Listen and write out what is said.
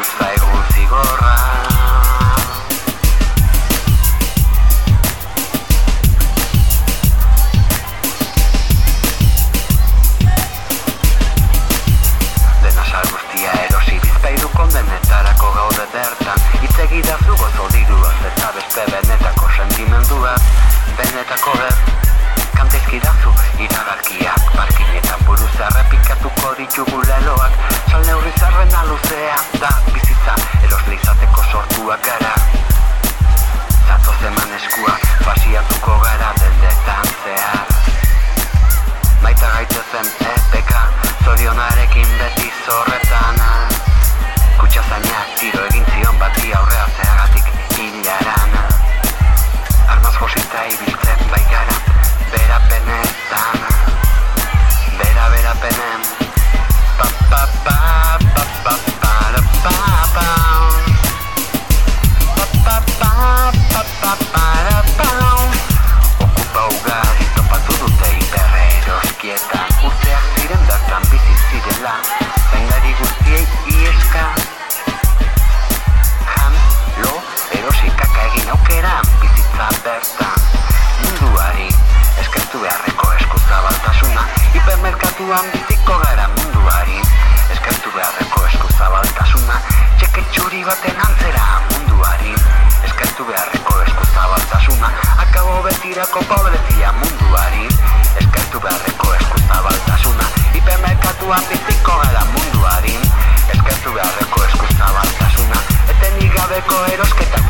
ostaiu figorra Denasarrostia erosibizatu kondentarako gaudeerta itegida zugo todiru aste ka bes bete neko shamendua bete tako eta kantekida zu eta harkia harki eta buruz arrapikatu kori Zorionarekin beti zorretan Kutsa zainak tiro egin zion bati aurrea zeagatik bertan Munduari eskertu beharreko eskuzabaltasuna Hipermerkatuan biziko gara munduari Eskertu beharreko eskuzabaltasuna Txeke txuri baten antzera munduari Eskertu beharreko eskuzabaltasuna Akabo betirako pobrezia munduari Eskertu beharreko eskuzabaltasuna Hipermerkatuan biziko gara munduari Eskertu beharreko eskuzabaltasuna Etenik gabeko erosketa